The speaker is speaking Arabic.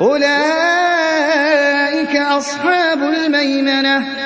أُولَٰئِكَ أَصْحَابُ الْمَيْمَنَةِ.